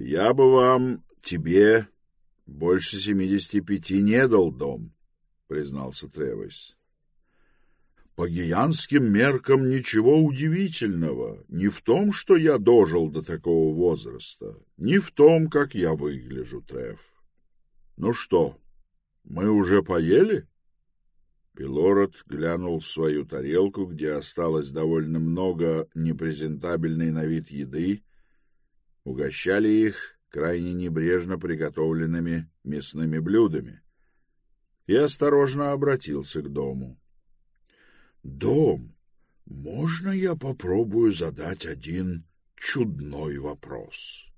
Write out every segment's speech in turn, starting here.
Я бы вам, тебе, больше семидесяти пяти не дал дом, признался Тревис. По гиянским меркам ничего удивительного ни в том, что я дожил до такого возраста, ни в том, как я выгляжу, Трев. Ну что, мы уже поели? Пилород глянул в свою тарелку, где осталось довольно много непрезентабельной на вид еды. Угощали их крайне небрежно приготовленными мясными блюдами. И осторожно обратился к дому. Дом, можно я попробую задать один чудной вопрос?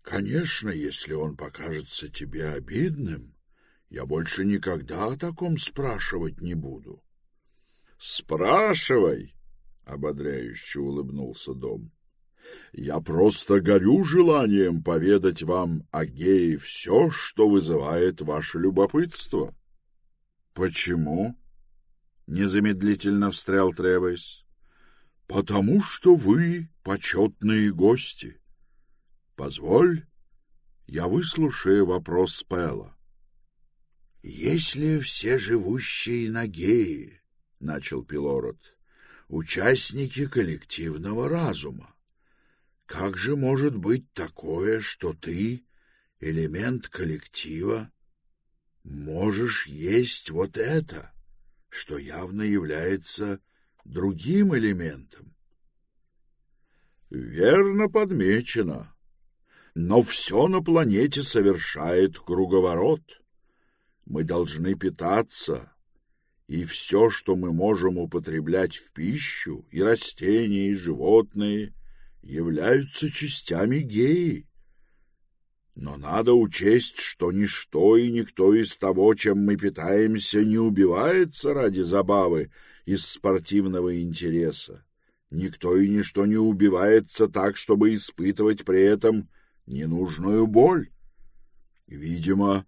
Конечно, если он покажется тебе обидным, я больше никогда о таком спрашивать не буду. Спрашивай, ободряюще улыбнулся Дом. Я просто горю желанием поведать вам о гее все, что вызывает ваше любопытство. Почему? Незамедлительно встрял Тревес. Потому что вы почетные гости. Позволь, я выслушаю вопрос Пэла. Если все живущие на Гее, начал Пилород, участники коллективного разума, как же может быть такое, что ты, элемент коллектива, можешь есть вот это? — что явно является другим элементом. Верно подмечено. Но все на планете совершает круговорот. Мы должны питаться, и все, что мы можем употреблять в пищу, и растения, и животные, являются частями геи. Но надо учесть, что ничто и никто из того, чем мы питаемся, не убивается ради забавы из спортивного интереса. Никто и ничто не убивается так, чтобы испытывать при этом ненужную боль. Видимо,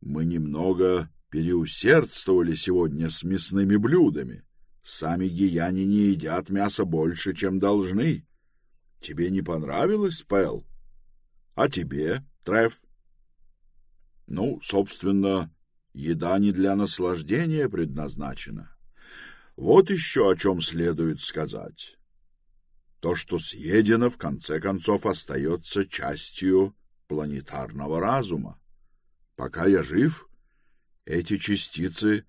мы немного переусердствовали сегодня с мясными блюдами. Сами гияне не едят мяса больше, чем должны. Тебе не понравилось, Пэл? А тебе, Треф? Ну, собственно, еда не для наслаждения предназначена. Вот еще о чем следует сказать. То, что съедено, в конце концов, остается частью планетарного разума. Пока я жив, эти частицы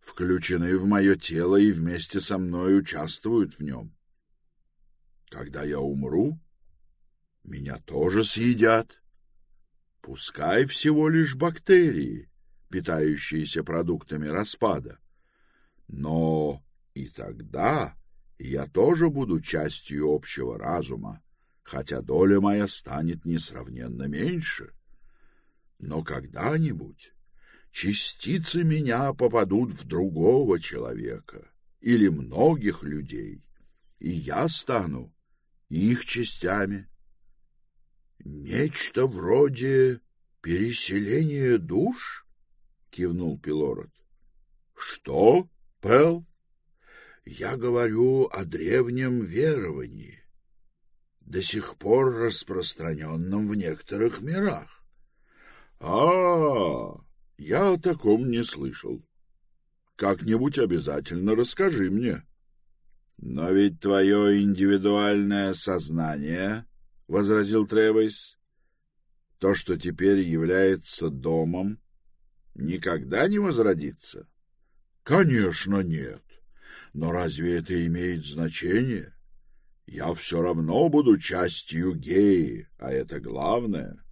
включены в мое тело и вместе со мной участвуют в нем. Когда я умру, меня тоже съедят. Пускай всего лишь бактерии, питающиеся продуктами распада. Но и тогда я тоже буду частью общего разума, хотя доля моя станет несравненно меньше. Но когда-нибудь частицы меня попадут в другого человека или многих людей, и я стану их частями. Нечто вроде переселения душ? кивнул Пилород. Что, Пэл? Я говорю о древнем веровании, до сих пор распространенном в некоторых мирах. А, я о таком не слышал. Как-нибудь обязательно расскажи мне. Но ведь твое индивидуальное сознание — возразил Тревес. — То, что теперь является домом, никогда не возродится? — Конечно, нет. Но разве это имеет значение? Я все равно буду частью геи, а это главное.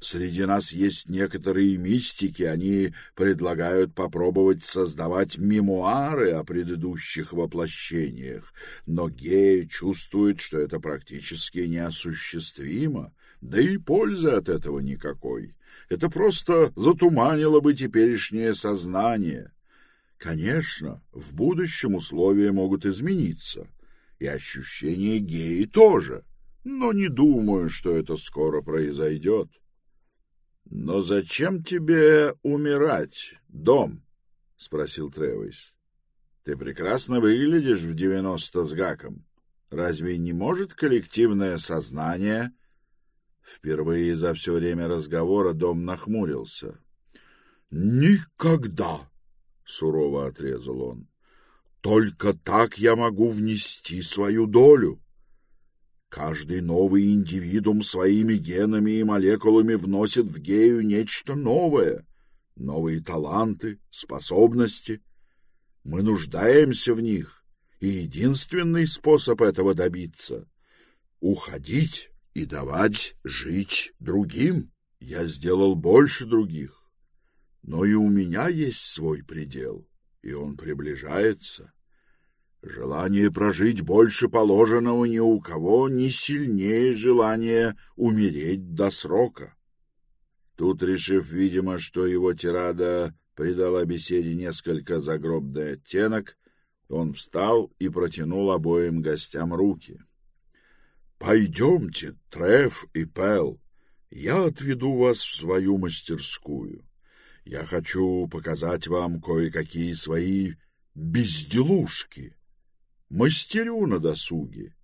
Среди нас есть некоторые мистики, они предлагают попробовать создавать мемуары о предыдущих воплощениях, но геи чувствуют, что это практически неосуществимо, да и пользы от этого никакой. Это просто затуманило бы теперешнее сознание. Конечно, в будущем условия могут измениться, и ощущения геи тоже, но не думаю, что это скоро произойдет. Но зачем тебе умирать, дом? спросил Тревис. Ты прекрасно выглядишь в девяносто с гаком. Разве не может коллективное сознание Впервые за все время разговора дом нахмурился. «Никогда!» — сурово отрезал он. «Только так я могу внести свою долю. Каждый новый индивидуум своими генами и молекулами вносит в гею нечто новое, новые таланты, способности. Мы нуждаемся в них, и единственный способ этого добиться — уходить и давать жить другим. Я сделал больше других, но и у меня есть свой предел, и он приближается. Желание прожить больше положенного ни у кого не сильнее желания умереть до срока. Тут, решив, видимо, что его тирада придала беседе несколько загробный оттенок, он встал и протянул обоим гостям руки. — Пойдемте, Треф и Пел, я отведу вас в свою мастерскую. Я хочу показать вам кое-какие свои безделушки. Мастерю на досуге.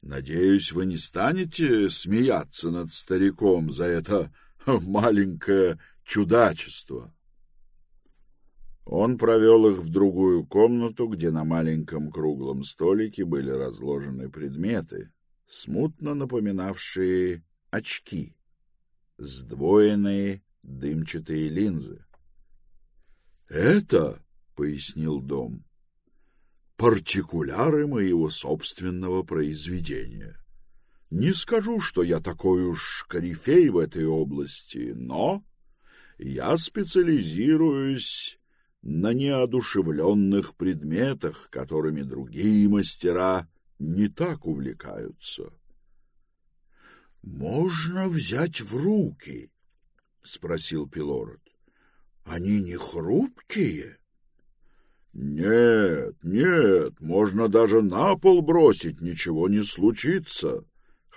Надеюсь, вы не станете смеяться над стариком за это маленькое чудачество. Он провел их в другую комнату, где на маленьком круглом столике были разложены предметы, смутно напоминавшие очки, сдвоенные дымчатые линзы. «Это, — пояснил Дом, — партикуляры моего собственного произведения. Не скажу, что я такой уж корифей в этой области, но я специализируюсь на неодушевленных предметах, которыми другие мастера не так увлекаются. — Можно взять в руки? — спросил Пилород. — Они не хрупкие? — Нет, нет, можно даже на пол бросить, ничего не случится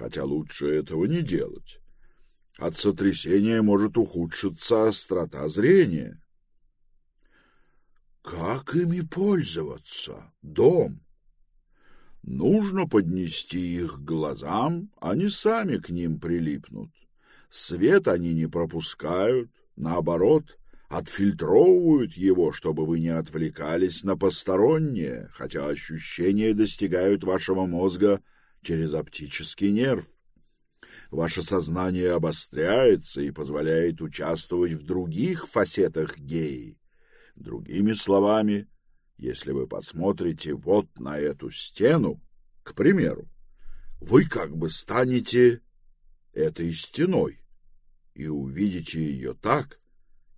хотя лучше этого не делать. От сотрясения может ухудшиться острота зрения. Как ими пользоваться? Дом. Нужно поднести их к глазам, они сами к ним прилипнут. Свет они не пропускают, наоборот, отфильтровывают его, чтобы вы не отвлекались на постороннее, хотя ощущения достигают вашего мозга через оптический нерв. Ваше сознание обостряется и позволяет участвовать в других фасетах геи. Другими словами, если вы посмотрите вот на эту стену, к примеру, вы как бы станете этой стеной и увидите ее так,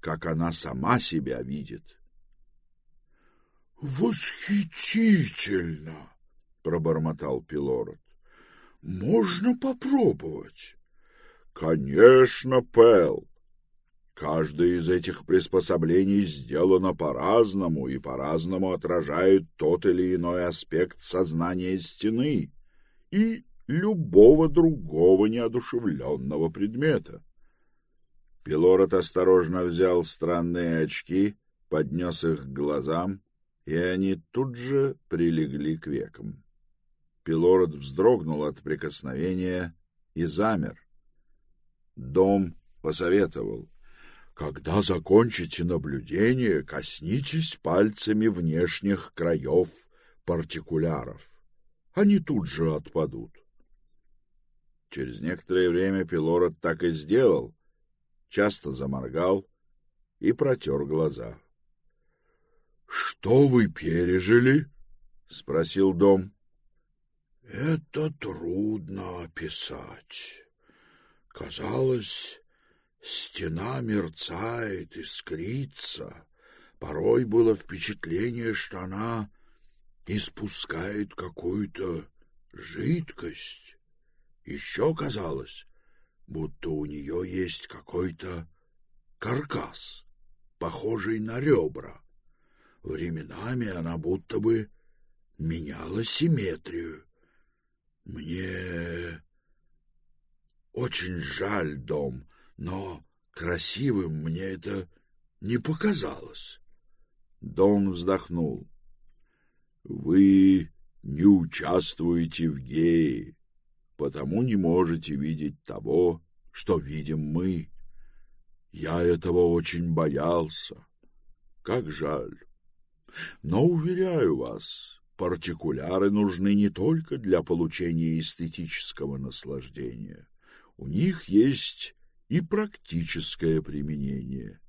как она сама себя видит. «Восхитительно!» — пробормотал Пилород. Можно попробовать. Конечно, Пэл. Каждое из этих приспособлений сделано по-разному и по-разному отражает тот или иной аспект сознания стены и любого другого неодушевленного предмета. Пилород осторожно взял странные очки, поднес их к глазам, и они тут же прилегли к векам. Пилород вздрогнул от прикосновения и замер. Дом посоветовал. Когда закончите наблюдение, коснитесь пальцами внешних краев партикуляров. Они тут же отпадут. Через некоторое время Пилород так и сделал, часто заморгал и протер глаза. — Что вы пережили? — спросил Дом. Это трудно описать. Казалось, стена мерцает, искрится. Порой было впечатление, что она испускает какую-то жидкость. Еще казалось, будто у нее есть какой-то каркас, похожий на ребра. Временами она будто бы меняла симметрию мне очень жаль дом, но красивым мне это не показалось. Дон вздохнул. Вы не участвуете в гее, потому не можете видеть того, что видим мы. Я этого очень боялся. Как жаль. Но, уверяю вас, партикуляры нужны не только для получения эстетического наслаждения. У них есть и практическое применение.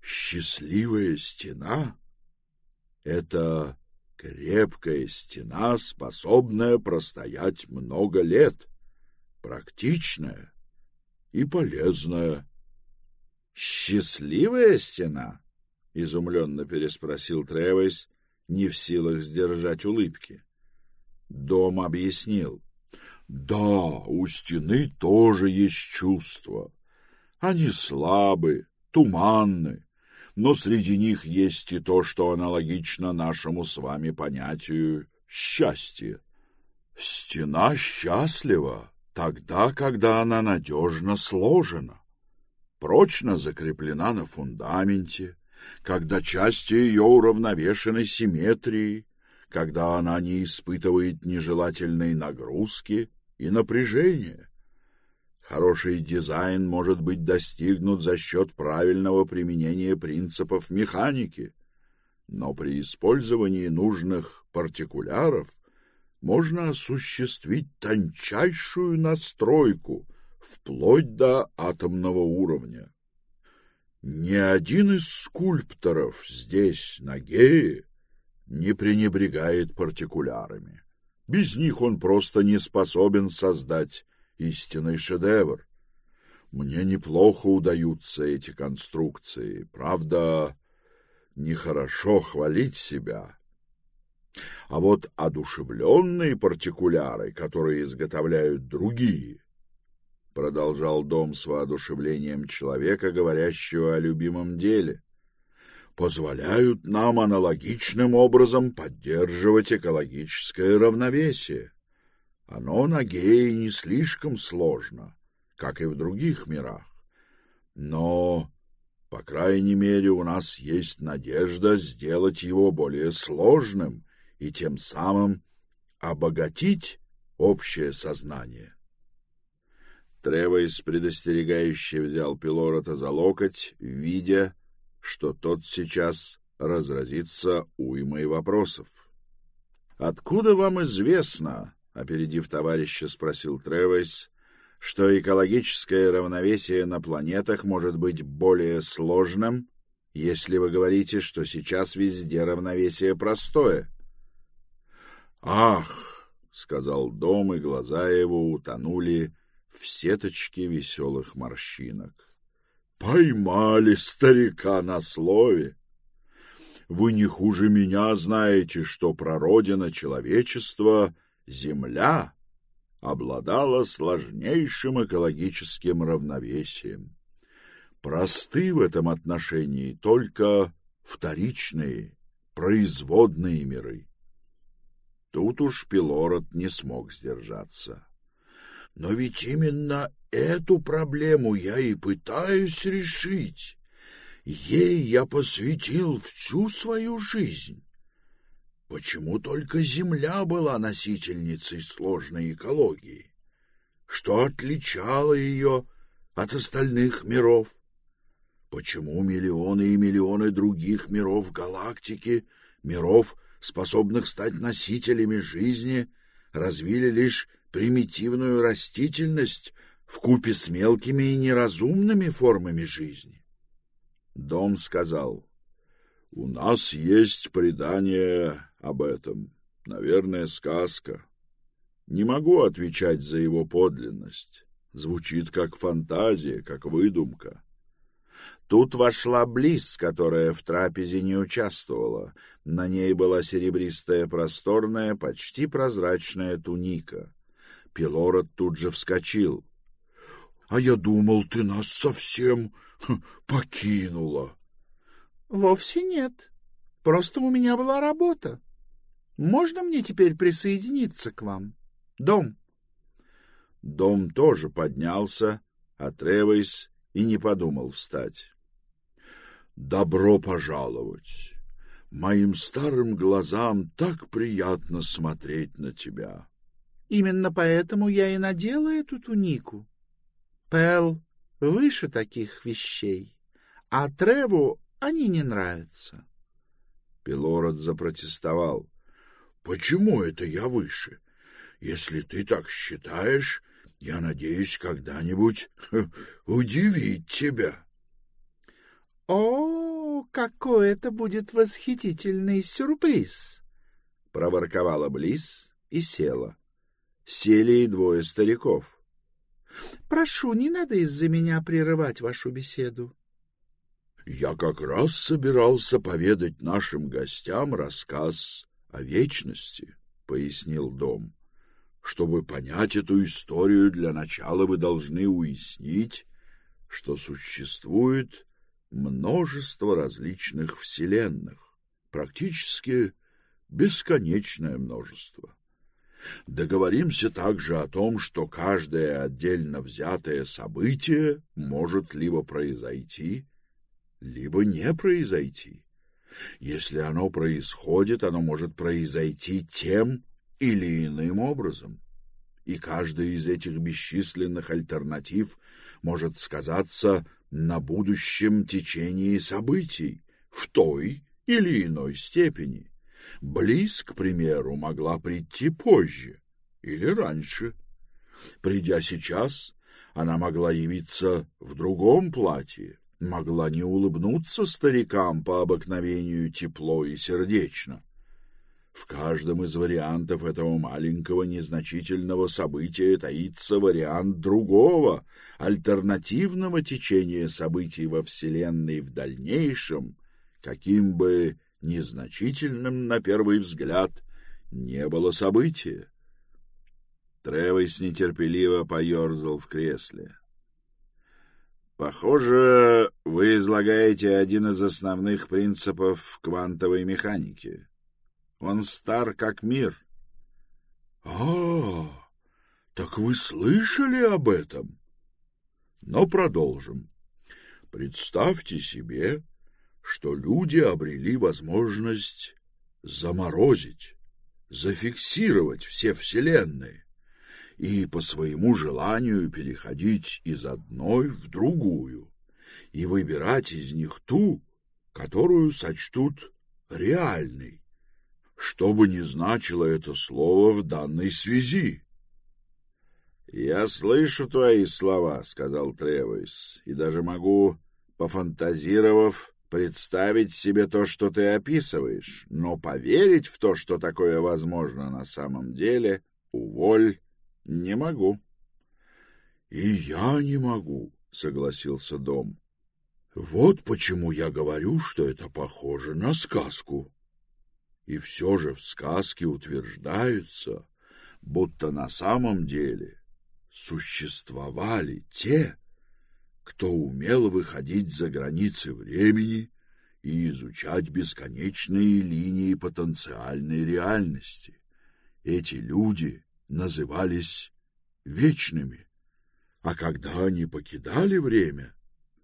Счастливая стена — это крепкая стена, способная простоять много лет, практичная и полезная. «Счастливая стена?» — изумленно переспросил Тревес, не в силах сдержать улыбки. Дом объяснил. «Да, у стены тоже есть чувства. Они слабы, туманны, но среди них есть и то, что аналогично нашему с вами понятию счастья. Стена счастлива тогда, когда она надежно сложена, прочно закреплена на фундаменте, когда части ее уравновешены симметрией, когда она не испытывает нежелательной нагрузки и напряжения. Хороший дизайн может быть достигнут за счет правильного применения принципов механики, но при использовании нужных партикуляров можно осуществить тончайшую настройку вплоть до атомного уровня. Ни один из скульпторов здесь, на Гее, не пренебрегает партикулярами. Без них он просто не способен создать истинный шедевр. Мне неплохо удаются эти конструкции. Правда, нехорошо хвалить себя. А вот одушевленные партикуляры, которые изготовляют другие, продолжал дом с воодушевлением человека, говорящего о любимом деле, позволяют нам аналогичным образом поддерживать экологическое равновесие. Оно на гее не слишком сложно, как и в других мирах. Но, по крайней мере, у нас есть надежда сделать его более сложным и тем самым обогатить общее сознание. Тревойс предостерегающе взял Пилорота за локоть, видя, что тот сейчас разразится уймой вопросов. «Откуда вам известно, опередив товарища, спросил Тревес, что экологическое равновесие на планетах может быть более сложным, если вы говорите, что сейчас везде равновесие простое. Ах, сказал Дом, и глаза его утонули в сеточке веселых морщинок. Поймали старика на слове. Вы не хуже меня знаете, что прародина человечества — Земля обладала сложнейшим экологическим равновесием. Просты в этом отношении только вторичные, производные миры. Тут уж Пилород не смог сдержаться. Но ведь именно эту проблему я и пытаюсь решить. Ей я посвятил всю свою жизнь. Почему только Земля была носительницей сложной экологии? Что отличало ее от остальных миров? Почему миллионы и миллионы других миров галактики, миров, способных стать носителями жизни, развили лишь примитивную растительность в купе с мелкими и неразумными формами жизни? Дом сказал, «У нас есть предание об этом. Наверное, сказка. Не могу отвечать за его подлинность. Звучит как фантазия, как выдумка. Тут вошла Близ, которая в трапезе не участвовала. На ней была серебристая просторная, почти прозрачная туника. Пилород тут же вскочил. — А я думал, ты нас совсем хм, покинула. — Вовсе нет. Просто у меня была работа. Можно мне теперь присоединиться к вам? Дом. Дом тоже поднялся, а Тревойс и не подумал встать. Добро пожаловать. Моим старым глазам так приятно смотреть на тебя. Именно поэтому я и надела эту тунику. Пэл выше таких вещей, а Треву они не нравятся. Пилород запротестовал. — Почему это я выше? Если ты так считаешь, я надеюсь когда-нибудь удивить тебя. — О, какой это будет восхитительный сюрприз! — проворковала Близ и села. Сели и двое стариков. — Прошу, не надо из-за меня прерывать вашу беседу. — Я как раз собирался поведать нашим гостям рассказ о вечности, — пояснил Дом. — Чтобы понять эту историю, для начала вы должны уяснить, что существует множество различных вселенных, практически бесконечное множество. Договоримся также о том, что каждое отдельно взятое событие может либо произойти, либо не произойти. Если оно происходит, оно может произойти тем или иным образом. И каждая из этих бесчисленных альтернатив может сказаться на будущем течении событий в той или иной степени. Близ, к примеру, могла прийти позже или раньше. Придя сейчас, она могла явиться в другом платье, могла не улыбнуться старикам по обыкновению тепло и сердечно. В каждом из вариантов этого маленького незначительного события таится вариант другого, альтернативного течения событий во Вселенной в дальнейшем, каким бы незначительным на первый взгляд не было события. Тревес нетерпеливо поерзал в кресле. Похоже, вы излагаете один из основных принципов квантовой механики. Он стар как мир. — А, так вы слышали об этом? Но продолжим. Представьте себе, что люди обрели возможность заморозить, зафиксировать все вселенные и по своему желанию переходить из одной в другую и выбирать из них ту, которую сочтут реальной, что бы ни значило это слово в данной связи. «Я слышу твои слова», — сказал Тревойс, — «и даже могу, пофантазировав, представить себе то, что ты описываешь, но поверить в то, что такое возможно на самом деле, уволь, не могу. — И я не могу, — согласился Дом. — Вот почему я говорю, что это похоже на сказку. И все же в сказке утверждаются, будто на самом деле существовали те, кто умел выходить за границы времени и изучать бесконечные линии потенциальной реальности. Эти люди назывались вечными. А когда они покидали время,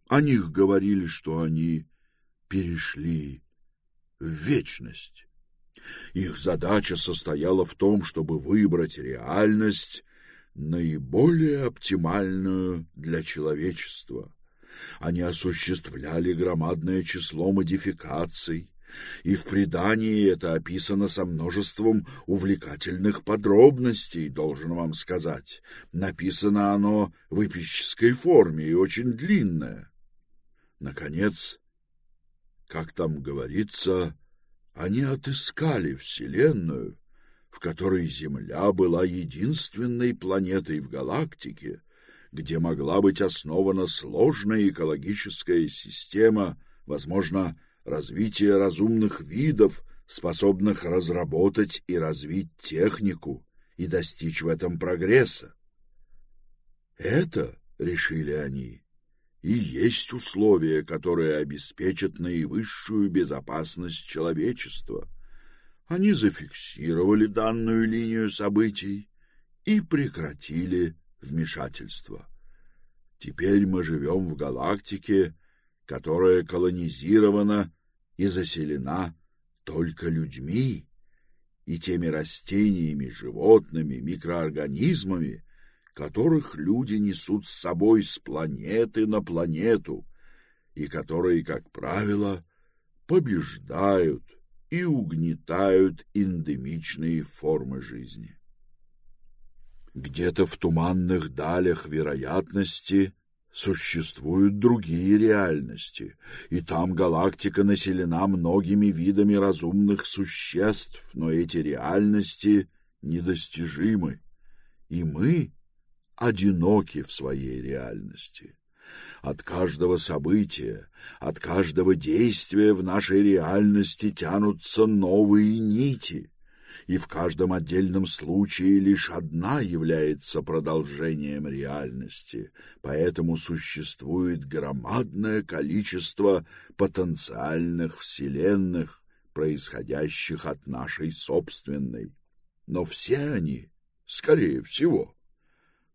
о них говорили, что они перешли в вечность. Их задача состояла в том, чтобы выбрать реальность, наиболее оптимальную для человечества. Они осуществляли громадное число модификаций, и в предании это описано со множеством увлекательных подробностей, должен вам сказать. Написано оно в эпической форме и очень длинное. Наконец, как там говорится, они отыскали Вселенную, в которой Земля была единственной планетой в галактике, где могла быть основана сложная экологическая система, возможно, развитие разумных видов, способных разработать и развить технику и достичь в этом прогресса. Это, решили они, и есть условия, которые обеспечат наивысшую безопасность человечества. Они зафиксировали данную линию событий и прекратили вмешательство. Теперь мы живем в галактике, которая колонизирована и заселена только людьми и теми растениями, животными, микроорганизмами, которых люди несут с собой с планеты на планету, и которые, как правило, побеждают и угнетают эндемичные формы жизни. Где-то в туманных далях вероятности существуют другие реальности, и там галактика населена многими видами разумных существ, но эти реальности недостижимы, и мы одиноки в своей реальности. От каждого события, от каждого действия в нашей реальности тянутся новые нити, и в каждом отдельном случае лишь одна является продолжением реальности, поэтому существует громадное количество потенциальных вселенных, происходящих от нашей собственной. Но все они, скорее всего,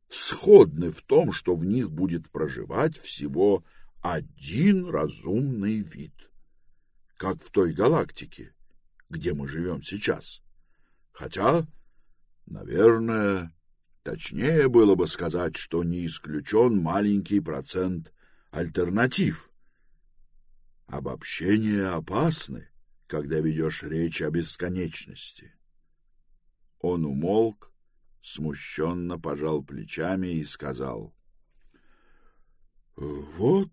сходны в том, что в них будет проживать всего один разумный вид, как в той галактике, где мы живем сейчас. Хотя, наверное, точнее было бы сказать, что не исключен маленький процент альтернатив. Обобщения опасны, когда ведешь речь о бесконечности. Он умолк, смущенно пожал плечами и сказал. — Вот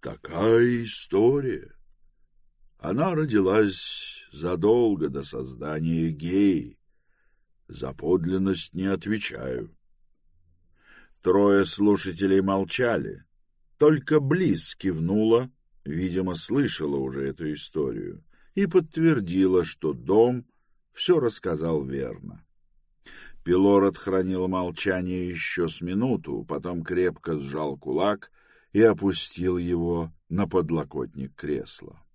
такая история. Она родилась задолго до создания геи. За подлинность не отвечаю. Трое слушателей молчали. Только Близ кивнула, видимо, слышала уже эту историю, и подтвердила, что дом все рассказал верно. Пилород хранил молчание еще с минуту, потом крепко сжал кулак и опустил его на подлокотник кресла. —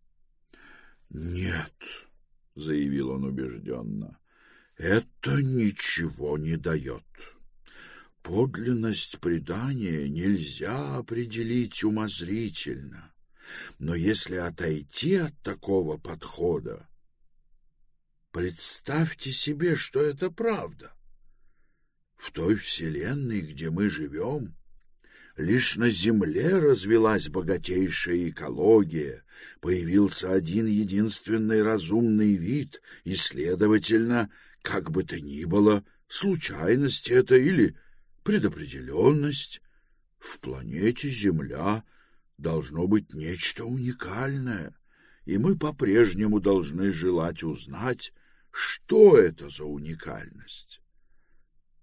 Нет, — заявил он убежденно, — это ничего не дает. Подлинность предания нельзя определить умозрительно. Но если отойти от такого подхода, представьте себе, что это правда. В той вселенной, где мы живем, лишь на Земле развелась богатейшая экология, появился один единственный разумный вид, и, следовательно, как бы то ни было, случайность это или предопределенность, в планете Земля должно быть нечто уникальное, и мы по-прежнему должны желать узнать, что это за уникальность.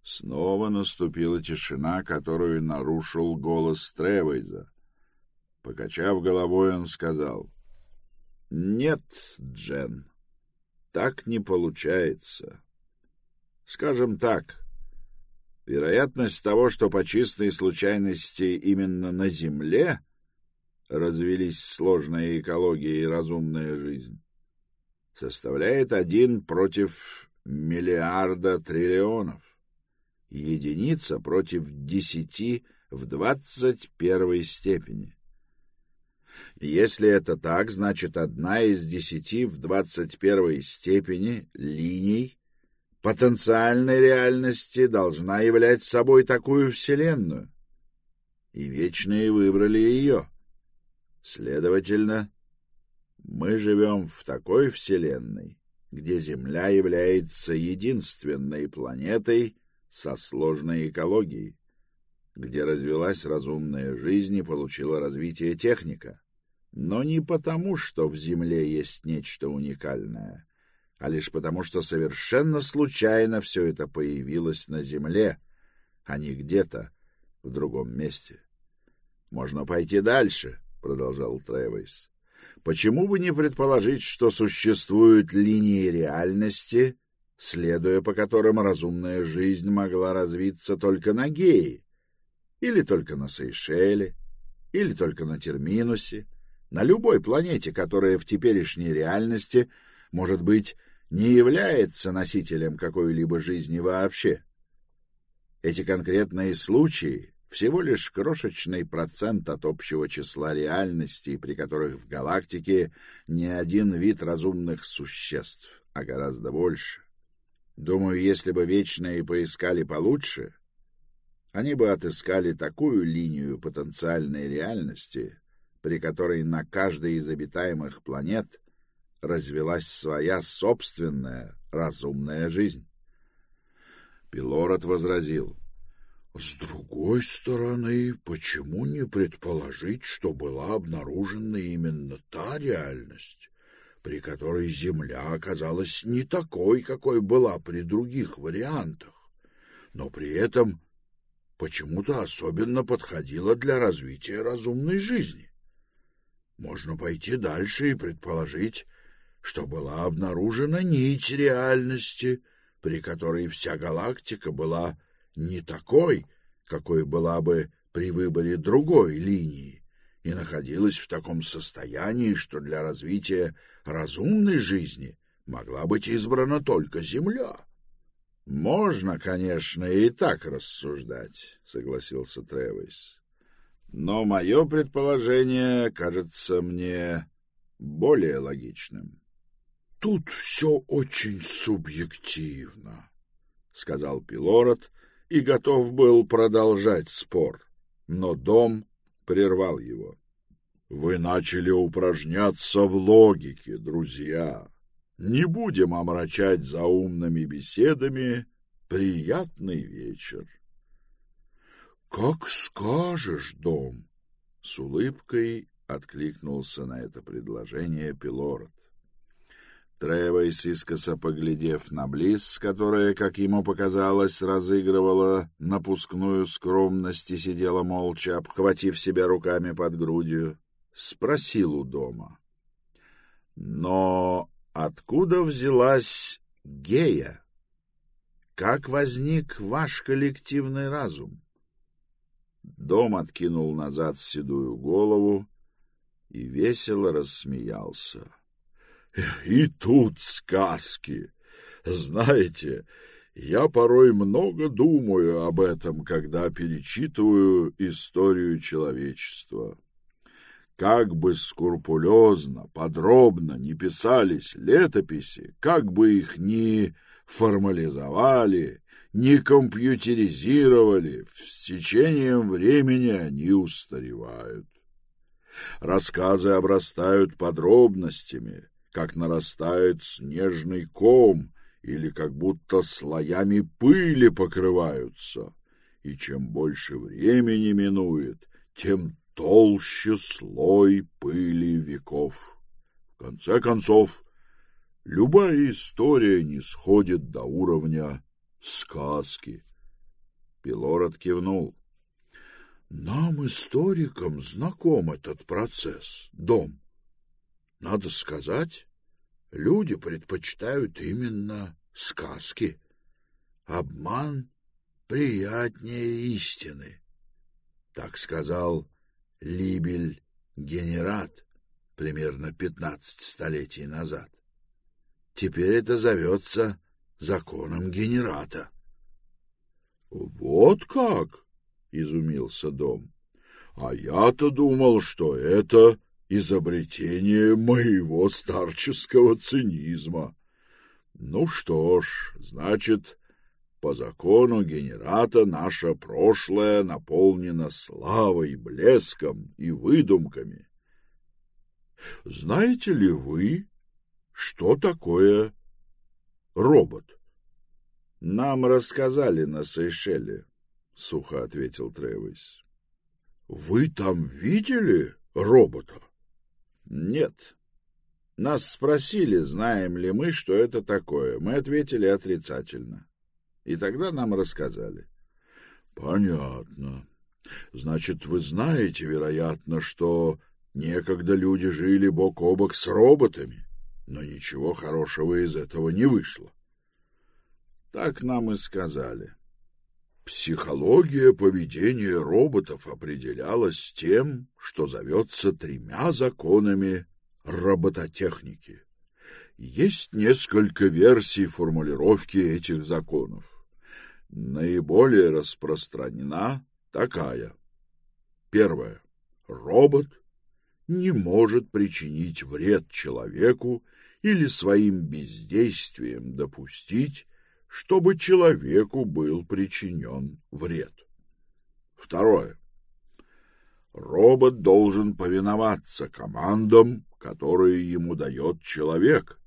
Снова наступила тишина, которую нарушил голос Тревейза. Покачав головой, он сказал, «Нет, Джен, так не получается. Скажем так, вероятность того, что по чистой случайности именно на Земле развелись сложная экология и разумная жизнь, составляет один против миллиарда триллионов единица против десяти в двадцать первой степени. Если это так, значит, одна из десяти в двадцать первой степени линий потенциальной реальности должна являть собой такую Вселенную. И вечные выбрали ее. Следовательно, мы живем в такой Вселенной, где Земля является единственной планетой, со сложной экологией, где развилась разумная жизнь и получила развитие техника. Но не потому, что в Земле есть нечто уникальное, а лишь потому, что совершенно случайно все это появилось на Земле, а не где-то в другом месте. «Можно пойти дальше», — продолжал Тревис. «Почему бы не предположить, что существуют линии реальности, следуя по которым разумная жизнь могла развиться только на Гее, или только на Сейшеле, или только на Терминусе, на любой планете, которая в теперешней реальности, может быть, не является носителем какой-либо жизни вообще. Эти конкретные случаи всего лишь крошечный процент от общего числа реальностей, при которых в галактике не один вид разумных существ, а гораздо больше. Думаю, если бы вечные поискали получше, они бы отыскали такую линию потенциальной реальности, при которой на каждой из обитаемых планет развелась своя собственная разумная жизнь. Пилород возразил. С другой стороны, почему не предположить, что была обнаружена именно та реальность, при которой Земля оказалась не такой, какой была при других вариантах, но при этом почему-то особенно подходила для развития разумной жизни? Можно пойти дальше и предположить, что была обнаружена нить реальности, при которой вся галактика была не такой, какой была бы при выборе другой линии, и находилась в таком состоянии, что для развития разумной жизни могла быть избрана только Земля. — Можно, конечно, и так рассуждать, — согласился Тревис. — Но мое предположение кажется мне более логичным. — Тут все очень субъективно, — сказал Пилород и готов был продолжать спор, но дом прервал его. Вы начали упражняться в логике, друзья. Не будем омрачать заумными беседами приятный вечер. Как скажешь, дом, с улыбкой откликнулся на это предложение Пилород. Тревойс, искоса поглядев на Близ, которая, как ему показалось, разыгрывала напускную скромность и сидела молча, обхватив себя руками под грудью, спросил у дома. «Но откуда взялась гея? Как возник ваш коллективный разум?» Дом откинул назад седую голову и весело рассмеялся. И тут сказки. Знаете, я порой много думаю об этом, когда перечитываю историю человечества. Как бы скрупулезно, подробно не писались летописи, как бы их ни формализовали, не компьютеризировали, с течением времени они устаревают. Рассказы обрастают подробностями, как нарастает снежный ком или как будто слоями пыли покрываются, и чем больше времени минует, тем толще слой пыли веков. В конце концов, любая история не сходит до уровня сказки. Пилород кивнул. Нам, историкам, знаком этот процесс, дом. Надо сказать, люди предпочитают именно сказки. Обман приятнее истины. Так сказал Либель Генерат примерно пятнадцать столетий назад. Теперь это зовется законом генерата. — Вот как? — изумился Дом. — А я-то думал, что это изобретение моего старческого цинизма. Ну что ж, значит, по закону генерата наше прошлое наполнено славой, блеском и выдумками. Знаете ли вы, что такое робот? — Нам рассказали на Сейшеле, — сухо ответил Тревис. — Вы там видели робота? — нет. Нас спросили, знаем ли мы, что это такое. Мы ответили отрицательно. И тогда нам рассказали. Понятно. Значит, вы знаете, вероятно, что некогда люди жили бок о бок с роботами, но ничего хорошего из этого не вышло. Так нам и сказали. Психология поведения роботов определялась тем, что зовется тремя законами робототехники. Есть несколько версий формулировки этих законов. Наиболее распространена такая. Первое. Робот не может причинить вред человеку или своим бездействием допустить, чтобы человеку был причинен вред. Второе. Робот должен повиноваться командам, которые ему дает человек,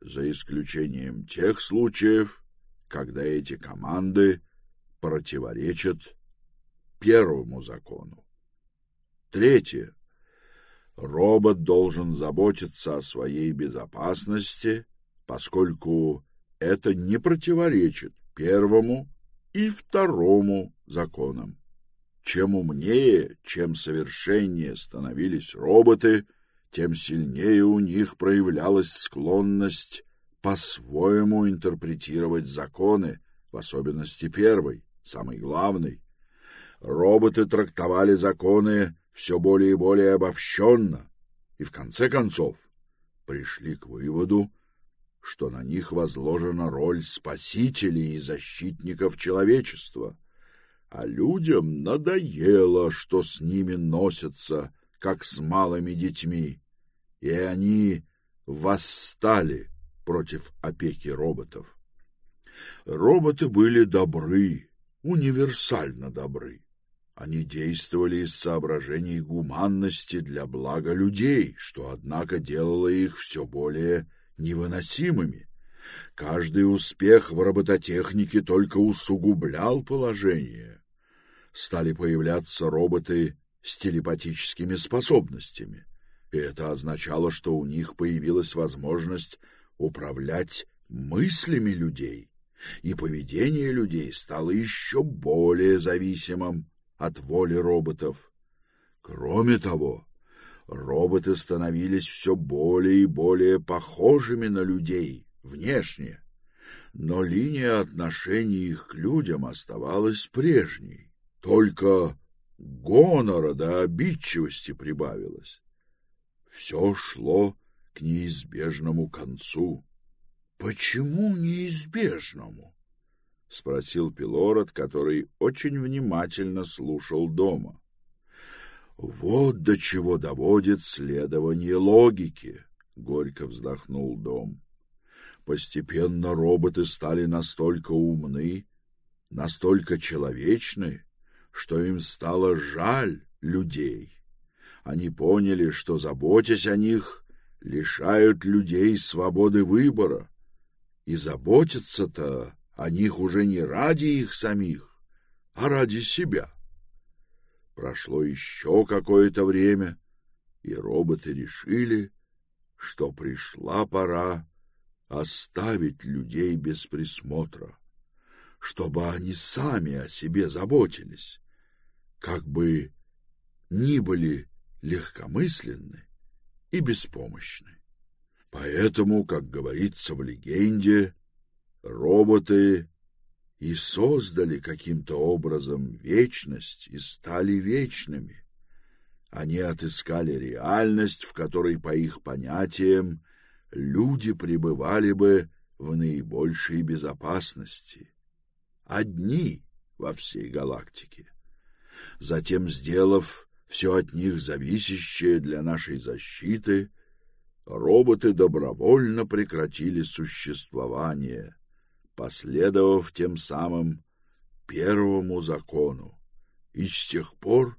за исключением тех случаев, когда эти команды противоречат первому закону. Третье. Робот должен заботиться о своей безопасности, поскольку это не противоречит первому и второму законам. Чем умнее, чем совершеннее становились роботы, тем сильнее у них проявлялась склонность по-своему интерпретировать законы, в особенности первый, самый главный. Роботы трактовали законы все более и более обобщенно, и в конце концов пришли к выводу, что на них возложена роль спасителей и защитников человечества, а людям надоело, что с ними носятся, как с малыми детьми, и они восстали против опеки роботов. Роботы были добры, универсально добры. Они действовали из соображений гуманности для блага людей, что, однако, делало их все более невыносимыми. Каждый успех в робототехнике только усугублял положение. Стали появляться роботы с телепатическими способностями, и это означало, что у них появилась возможность управлять мыслями людей, и поведение людей стало еще более зависимым от воли роботов. Кроме того, роботы становились все более и более похожими на людей внешне, но линия отношений их к людям оставалась прежней, только гонора до обидчивости прибавилось. Все шло к неизбежному концу. — Почему неизбежному? — спросил Пилород, который очень внимательно слушал дома. Вот до чего доводит следование логики, горько вздохнул Дом. Постепенно роботы стали настолько умны, настолько человечны, что им стало жаль людей. Они поняли, что заботясь о них, лишают людей свободы выбора, и заботятся-то о них уже не ради их самих, а ради себя. Прошло еще какое-то время, и роботы решили, что пришла пора оставить людей без присмотра, чтобы они сами о себе заботились, как бы ни были легкомысленны и беспомощны. Поэтому, как говорится в легенде, роботы и создали каким-то образом вечность и стали вечными. Они отыскали реальность, в которой, по их понятиям, люди пребывали бы в наибольшей безопасности. Одни во всей галактике. Затем, сделав все от них зависящее для нашей защиты, роботы добровольно прекратили существование — последовав тем самым первому закону, и с тех пор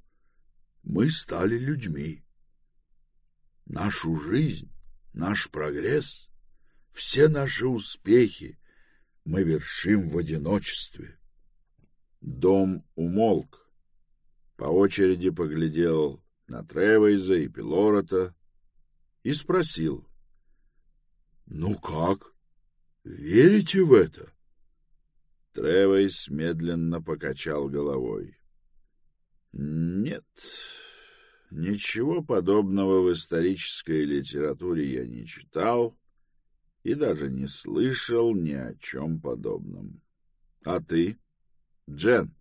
мы стали людьми. Нашу жизнь, наш прогресс, все наши успехи мы вершим в одиночестве. Дом умолк, по очереди поглядел на Тревейза и Пилорота и спросил. — Ну как? Верите в это? Тревейс медленно покачал головой. Нет, ничего подобного в исторической литературе я не читал и даже не слышал ни о чем подобном. А ты, Джен?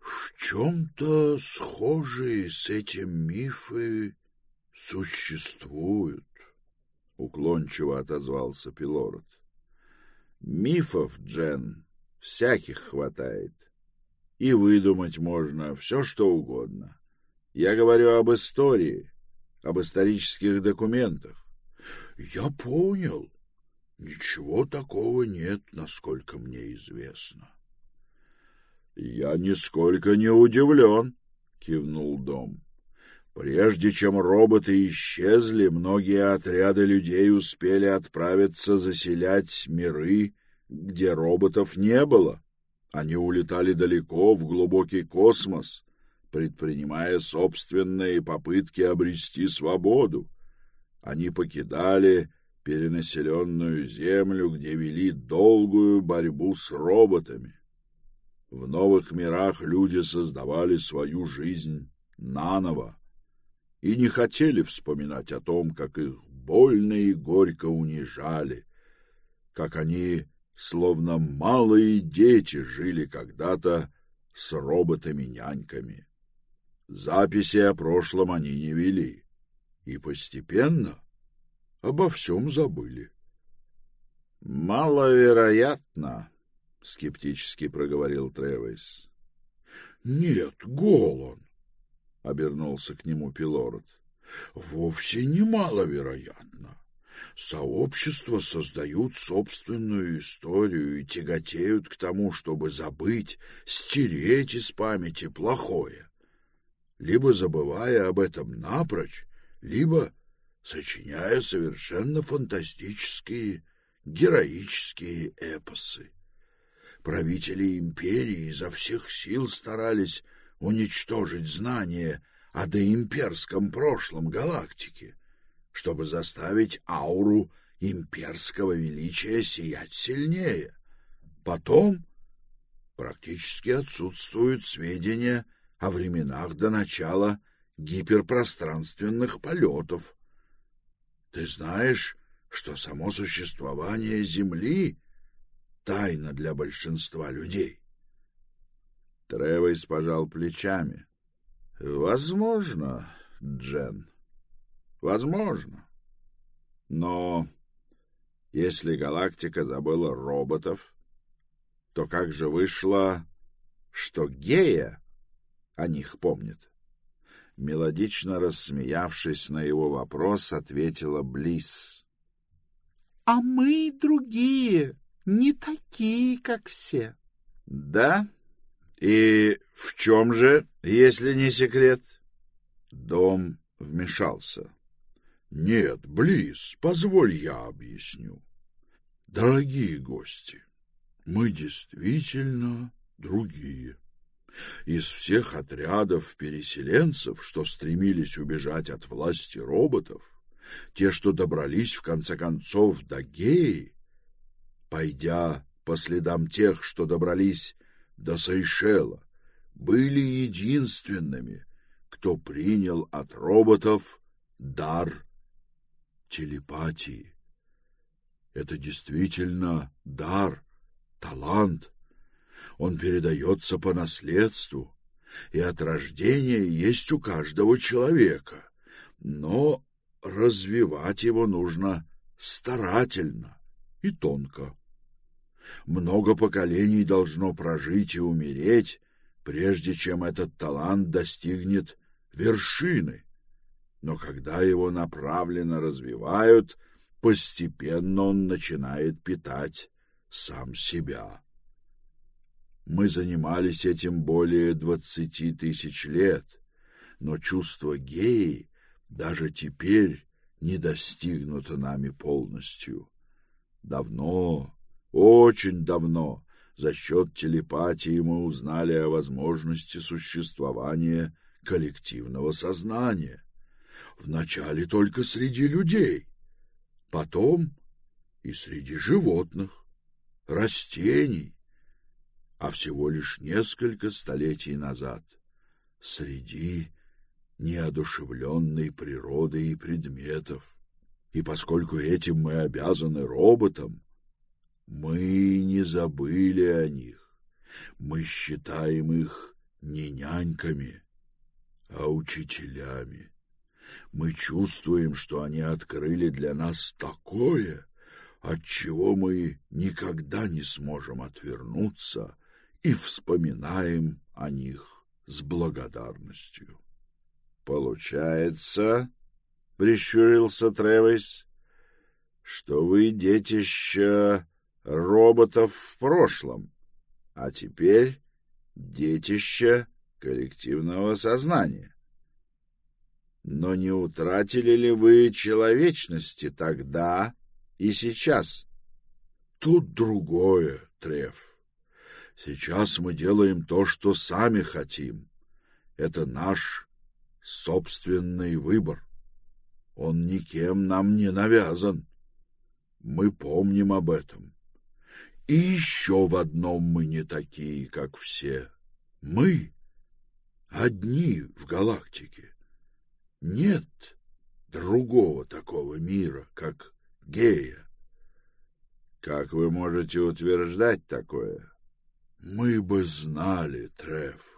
В чем-то схожие с этим мифы существуют, уклончиво отозвался Пилород. Мифов, Джен, всяких хватает. И выдумать можно все, что угодно. Я говорю об истории, об исторических документах. Я понял. Ничего такого нет, насколько мне известно. Я нисколько не удивлен, кивнул Дом. Прежде чем роботы исчезли, многие отряды людей успели отправиться заселять миры, где роботов не было. Они улетали далеко в глубокий космос, предпринимая собственные попытки обрести свободу. Они покидали перенаселенную землю, где вели долгую борьбу с роботами. В новых мирах люди создавали свою жизнь наново и не хотели вспоминать о том, как их больно и горько унижали, как они, словно малые дети, жили когда-то с роботами-няньками. Записи о прошлом они не вели, и постепенно обо всем забыли. — Маловероятно, — скептически проговорил Тревес. — Нет, Голан, — обернулся к нему Пилород, — вовсе не маловероятно. Сообщества создают собственную историю и тяготеют к тому, чтобы забыть, стереть из памяти плохое, либо забывая об этом напрочь, либо сочиняя совершенно фантастические, героические эпосы. Правители империи изо всех сил старались уничтожить знания о доимперском прошлом галактики, чтобы заставить ауру имперского величия сиять сильнее. Потом практически отсутствуют сведения о временах до начала гиперпространственных полетов, ты знаешь, что само существование Земли — тайна для большинства людей. Тревойс пожал плечами. — Возможно, Джен, возможно. Но если галактика забыла роботов, то как же вышло, что Гея о них помнит? Мелодично рассмеявшись на его вопрос, ответила Близ. — А мы другие, не такие, как все. — Да? И в чем же, если не секрет? Дом вмешался. — Нет, Близ, позволь я объясню. Дорогие гости, мы действительно другие. — из всех отрядов переселенцев, что стремились убежать от власти роботов, те, что добрались в конце концов до Геи, пойдя по следам тех, что добрались до Сейшела, были единственными, кто принял от роботов дар телепатии. Это действительно дар, талант, он передается по наследству, и от рождения есть у каждого человека, но развивать его нужно старательно и тонко. Много поколений должно прожить и умереть, прежде чем этот талант достигнет вершины. Но когда его направленно развивают, постепенно он начинает питать сам себя. Мы занимались этим более двадцати тысяч лет, но чувство геи даже теперь не достигнуто нами полностью. Давно, очень давно, за счет телепатии мы узнали о возможности существования коллективного сознания. Вначале только среди людей, потом и среди животных, растений, а всего лишь несколько столетий назад, среди неодушевленной природы и предметов. И поскольку этим мы обязаны роботам, мы не забыли о них. Мы считаем их не няньками, а учителями. Мы чувствуем, что они открыли для нас такое, от чего мы никогда не сможем отвернуться и вспоминаем о них с благодарностью. Получается, прищурился Тревис, что вы детище роботов в прошлом, а теперь детище коллективного сознания. Но не утратили ли вы человечности тогда и сейчас? Тут другое, Треф. Сейчас мы делаем то, что сами хотим. Это наш собственный выбор. Он никем нам не навязан. Мы помним об этом. И еще в одном мы не такие, как все. Мы одни в галактике. Нет другого такого мира, как Гея. Как вы можете утверждать такое? Мы бы знали, Треф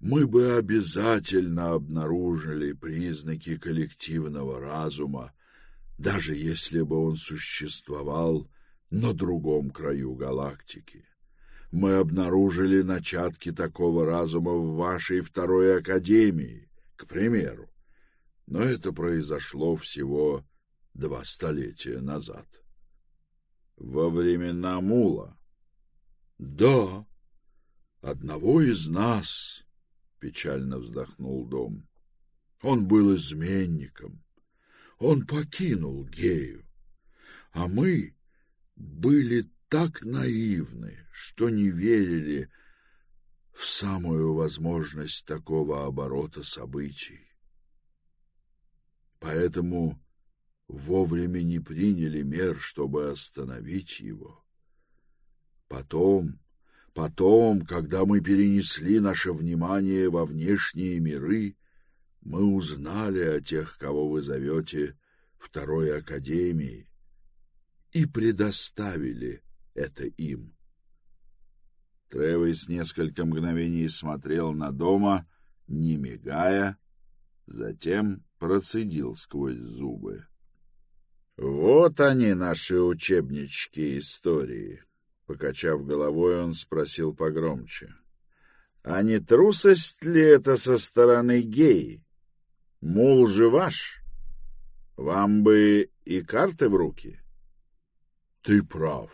мы бы обязательно обнаружили признаки коллективного разума, даже если бы он существовал на другом краю галактики. Мы обнаружили начатки такого разума в вашей второй академии, к примеру. Но это произошло всего два столетия назад. Во времена Мула. Да, одного из нас печально вздохнул Дом. Он был изменником. Он покинул Гею. А мы были так наивны, что не верили в самую возможность такого оборота событий. Поэтому вовремя не приняли мер, чтобы остановить его. Потом Потом, когда мы перенесли наше внимание во внешние миры, мы узнали о тех, кого вы зовете Второй Академией, и предоставили это им. Тревис несколько мгновений смотрел на дома, не мигая, затем процедил сквозь зубы. — Вот они, наши учебнички истории. Покачав головой, он спросил погромче. — А не трусость ли это со стороны геи? Мул же ваш. Вам бы и карты в руки. — Ты прав.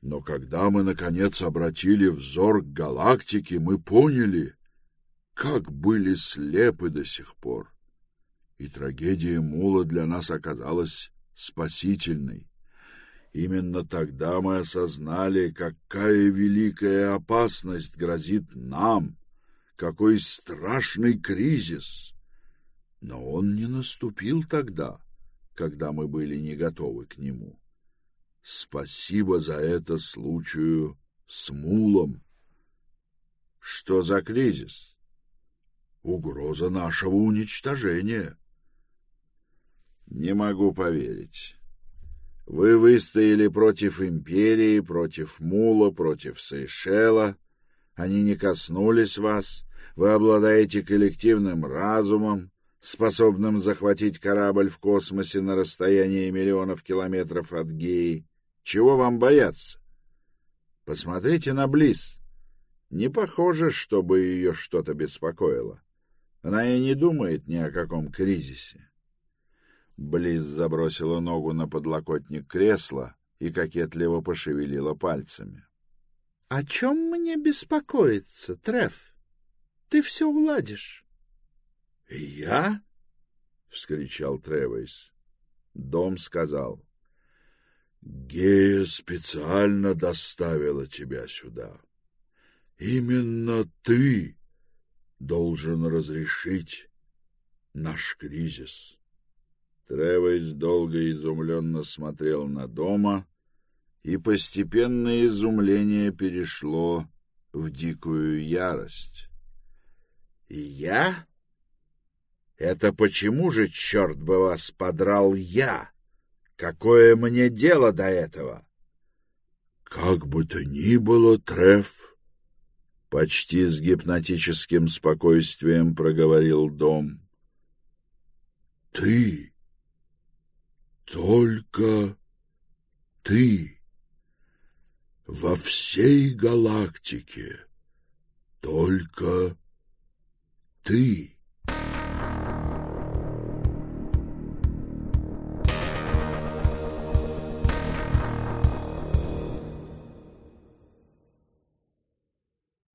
Но когда мы, наконец, обратили взор к галактике, мы поняли, как были слепы до сих пор. И трагедия Мула для нас оказалась спасительной. Именно тогда мы осознали, какая великая опасность грозит нам, какой страшный кризис. Но он не наступил тогда, когда мы были не готовы к нему. Спасибо за это случаю с Мулом. Что за кризис? Угроза нашего уничтожения. Не могу поверить. Вы выстояли против империи, против Мула, против Сейшела. Они не коснулись вас. Вы обладаете коллективным разумом, способным захватить корабль в космосе на расстоянии миллионов километров от Геи. Чего вам бояться? Посмотрите на Близ. Не похоже, чтобы ее что-то беспокоило. Она и не думает ни о каком кризисе. Близ забросила ногу на подлокотник кресла и кокетливо пошевелила пальцами. — О чем мне беспокоиться, Треф? Ты все уладишь. — Я? — вскричал Тревейс. Дом сказал. — Гея специально доставила тебя сюда. Именно ты должен разрешить наш кризис. Тревес долго изумленно смотрел на дома, и постепенно изумление перешло в дикую ярость. «Я? Это почему же, черт бы вас, подрал я? Какое мне дело до этого?» «Как бы то ни было, Треф...» Почти с гипнотическим спокойствием проговорил дом. «Ты только ты во всей галактике, только ты.